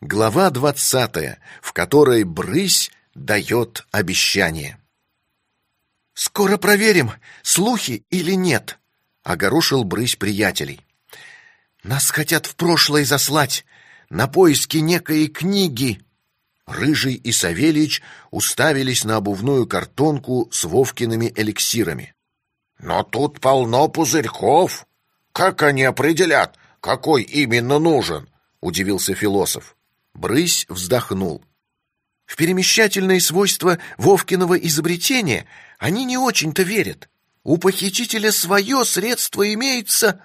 Глава двадцатая, в которой брысь дает обещание. «Скоро проверим, слухи или нет», — огорошил брысь приятелей. «Нас хотят в прошлое заслать, на поиски некой книги». Рыжий и Савельич уставились на обувную картонку с Вовкиными эликсирами. «Но тут полно пузырьков. Как они определят, какой именно нужен?» — удивился философ. Брысь вздохнул. В перемещательные свойства Вовкиного изобретения они не очень-то верят. У похитителя свое средство имеется.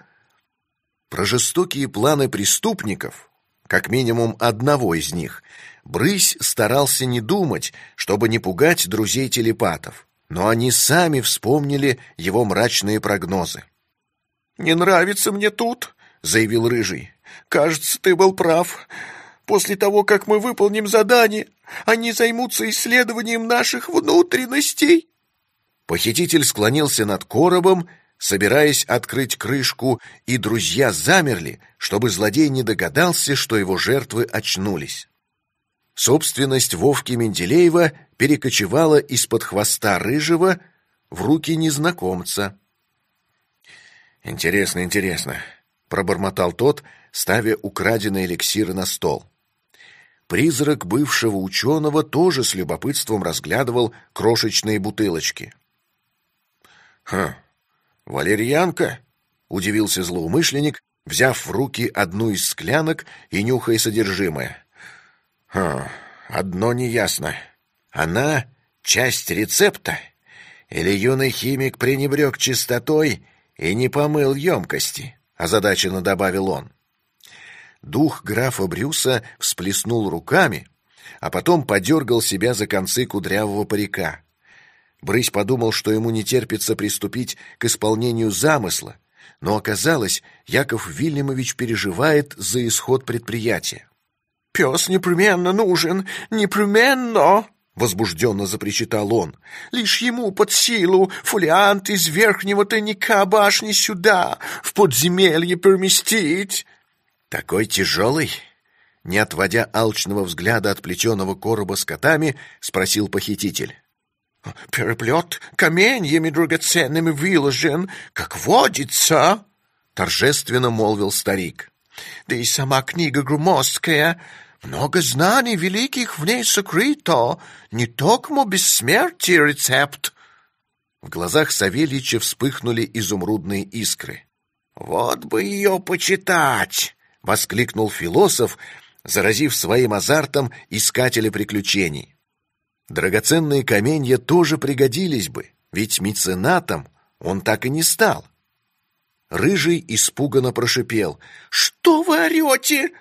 Про жестокие планы преступников, как минимум одного из них, Брысь старался не думать, чтобы не пугать друзей телепатов. Но они сами вспомнили его мрачные прогнозы. «Не нравится мне тут», — заявил Рыжий. «Кажется, ты был прав. После того, как мы выполним задание, они займутся исследованием наших внутренностей. Похититель склонился над коробом, собираясь открыть крышку, и друзья замерли, чтобы злодей не догадался, что его жертвы очнулись. Собственность Вовки Менделеева перекочевала из-под хвоста рыжего в руки незнакомца. «Интересно, интересно», — пробормотал тот, ставя украденный эликсир на стол. Призрак бывшего ученого тоже с любопытством разглядывал крошечные бутылочки. «Хм, валерьянка?» — удивился злоумышленник, взяв в руки одну из склянок и нюхая содержимое. «Хм, одно неясно. Она — часть рецепта? Или юный химик пренебрег чистотой и не помыл емкости?» — озадаченно добавил он. Дух графа Брюса всплеснул руками, а потом подергал себя за концы кудрявого парика. Брысь подумал, что ему не терпится приступить к исполнению замысла, но оказалось, Яков Вильямович переживает за исход предприятия. «Пес непременно нужен, непременно!» — возбужденно запричитал он. «Лишь ему под силу фолиант из верхнего тайника башни сюда, в подземелье переместить!» «Такой тяжелый?» Не отводя алчного взгляда от плетеного короба с котами, спросил похититель. «Переплет каменьями драгоценными выложен, как водится!» Торжественно молвил старик. «Да и сама книга громоздкая, много знаний великих в ней сокрыто, не только бессмертие рецепт». В глазах Савельича вспыхнули изумрудные искры. «Вот бы ее почитать!» — воскликнул философ, заразив своим азартом искателя приключений. Драгоценные каменья тоже пригодились бы, ведь меценатом он так и не стал. Рыжий испуганно прошипел. «Что вы орете?»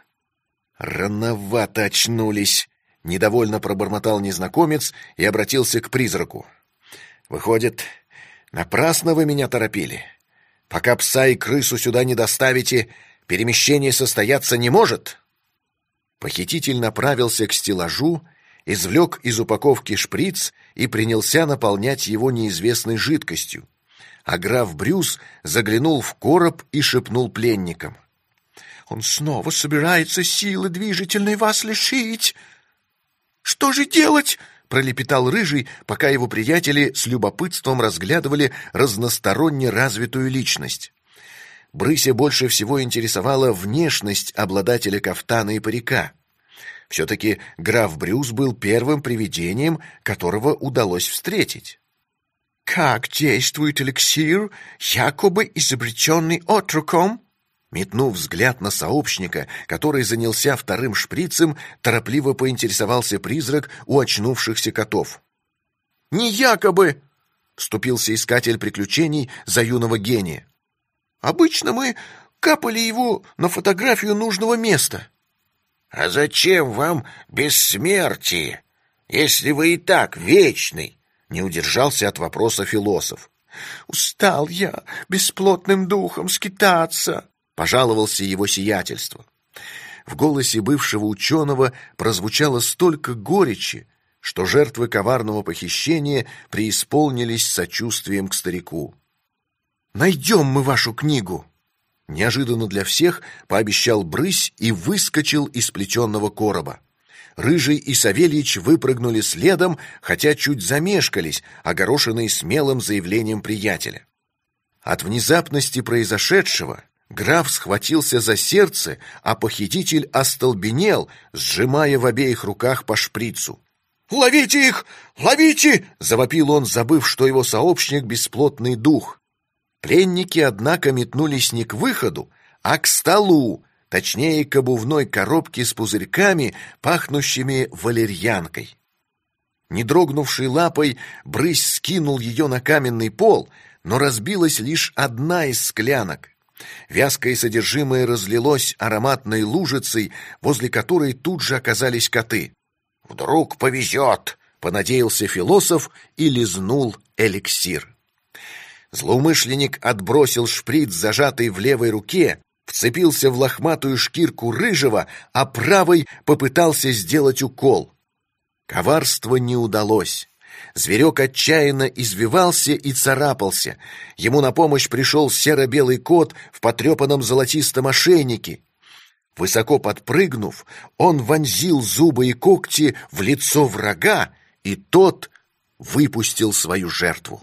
«Рановато очнулись!» — недовольно пробормотал незнакомец и обратился к призраку. «Выходит, напрасно вы меня торопили. Пока пса и крысу сюда не доставите, перемещение состояться не может?» Похититель направился к стеллажу, извлек из упаковки шприц и принялся наполнять его неизвестной жидкостью. А граф Брюс заглянул в короб и шепнул пленникам. «Он снова собирается силы движительной вас лишить!» «Что же делать?» — пролепетал Рыжий, пока его приятели с любопытством разглядывали разносторонне развитую личность. Брыся больше всего интересовала внешность обладателя кафтана и парика. Все-таки граф Брюс был первым привидением, которого удалось встретить. «Как действует эликсир, якобы изобретенный отруком?» Метнув взгляд на сообщника, который занялся вторым шприцем, торопливо поинтересовался призрак у очнувшихся котов. «Не якобы!» — вступился искатель приключений за юного гения. Обычно мы капали его на фотографию нужного места. А зачем вам бессмертие, если вы и так вечный? Не удержался от вопроса философ. Устал я бесплотным духом скитаться, пожаловался его сиятельство. В голосе бывшего ученого прозвучало столько горечи, что жертвы коварного похищения преисполнились сочувствием к старику. Найдем мы вашу книгу!» Неожиданно для всех пообещал брысь и выскочил из плетенного короба. Рыжий и Савельич выпрыгнули следом, хотя чуть замешкались, огорошенные смелым заявлением приятеля. От внезапности произошедшего граф схватился за сердце, а похититель остолбенел, сжимая в обеих руках по шприцу. «Ловите их! Ловите!» — завопил он, забыв, что его сообщник — бесплотный дух. Пленники, однако, метнулись не к выходу, а к столу, точнее, к обувной коробке с пузырьками, пахнущими валерьянкой. Не дрогнувшей лапой, брысь скинул ее на каменный пол, но разбилась лишь одна из склянок. Вязкое содержимое разлилось ароматной лужицей, возле которой тут же оказались коты. «Вдруг повезет!» — понадеялся философ и лизнул эликсир. Злоумышленник отбросил шприц, зажатый в левой руке, вцепился в лохматую шкирку рыжего, а правой попытался сделать укол. Коварство не удалось. Зверек отчаянно извивался и царапался. Ему на помощь пришел серо-белый кот в потрепанном золотистом ошейнике. Высоко подпрыгнув, он вонзил зубы и когти в лицо врага, и тот выпустил свою жертву.